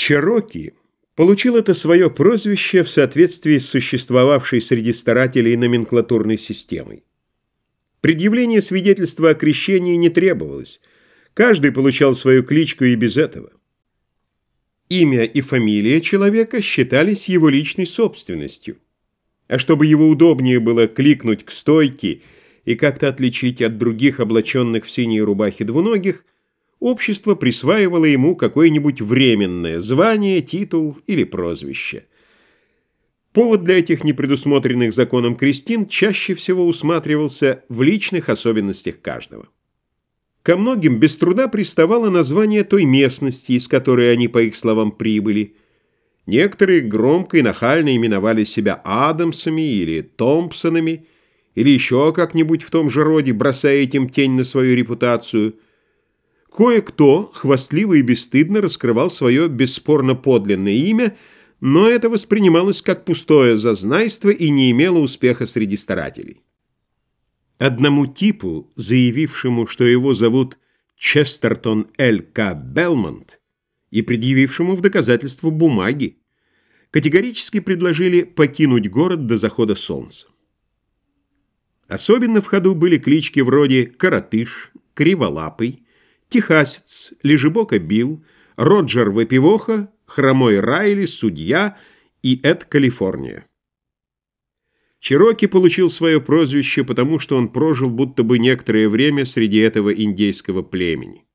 Чероки получил это свое прозвище в соответствии с существовавшей среди старателей номенклатурной системой. Предъявление свидетельства о крещении не требовалось, каждый получал свою кличку и без этого. Имя и фамилия человека считались его личной собственностью, а чтобы его удобнее было кликнуть к стойке и как-то отличить от других облаченных в синие рубахи двуногих, общество присваивало ему какое-нибудь временное звание, титул или прозвище. Повод для этих непредусмотренных законом крестин чаще всего усматривался в личных особенностях каждого. Ко многим без труда приставало название той местности, из которой они, по их словам, прибыли. Некоторые громко и нахально именовали себя Адамсами или Томпсонами, или еще как-нибудь в том же роде, бросая этим тень на свою репутацию – Кое-кто хвастливо и бесстыдно раскрывал свое бесспорно подлинное имя, но это воспринималось как пустое зазнайство и не имело успеха среди старателей. Одному типу, заявившему, что его зовут Честертон Л. К. Белмонт, и предъявившему в доказательство бумаги, категорически предложили покинуть город до захода солнца. Особенно в ходу были клички вроде «Коротыш», «Криволапый», Техасец, Лежебока Билл, Роджер Выпивоха, Хромой Райли, Судья и Эд Калифорния. Чироки получил свое прозвище, потому что он прожил будто бы некоторое время среди этого индейского племени.